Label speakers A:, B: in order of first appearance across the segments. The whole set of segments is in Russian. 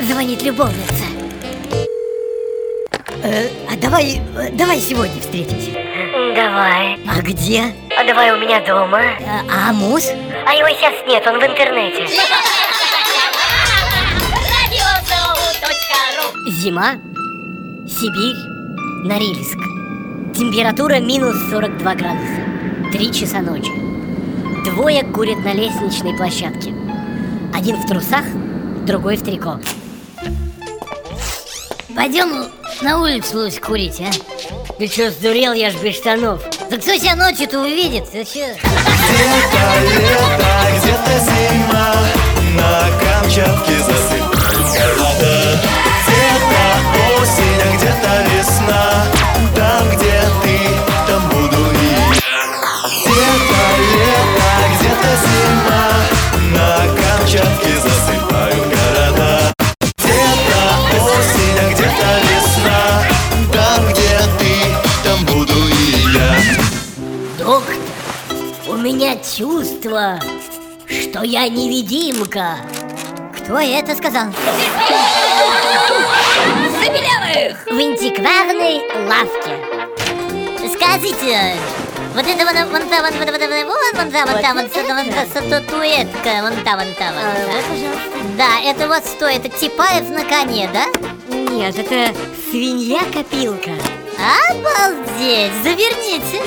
A: звонит любовница. Э, а давай, э, давай сегодня встретимся.
B: Давай.
A: А где?
B: А давай у меня дома.
A: А, а муж?
B: А его сейчас нет, он в интернете.
A: Зима, Сибирь, Норильск. Температура минус 42 градуса. Три часа ночи. Двое курят на лестничной площадке. Один в трусах, другой в трико. Пойдем на улицу Лусь, курить, а? Ты что, сдурел, я ж без штанов. Да кто тебя ночью-то увидит? Ты чё?
C: Где-то лето, где-то зима На Камчатке засыпают где-то весна Там, где ты, там буду и я
A: Доктор, у меня чувство, что я невидимка. Кто это сказал?
D: Забелевых!
A: В антикварной лавке. Скажите, вот это вон, вон там, вон, вон, вон, вон, вон, вон там, вон там, вот эта вон та статуэтка, вон там, вон там. вон та. Да, это вот что, это Типаев на коне, да?
D: Нет, это свинья-копилка.
A: Обалдеть, заверните.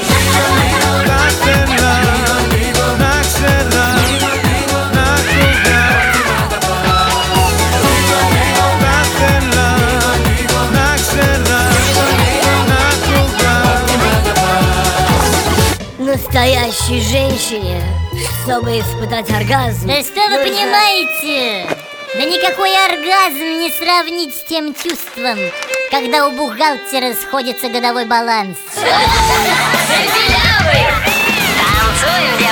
A: Настоящей женщине, чтобы испытать оргазм.
B: Да что вы понимаете? Да никакой оргазм не сравнить с тем чувством, когда у бухгалтера сходится годовой баланс.
D: Танцуем,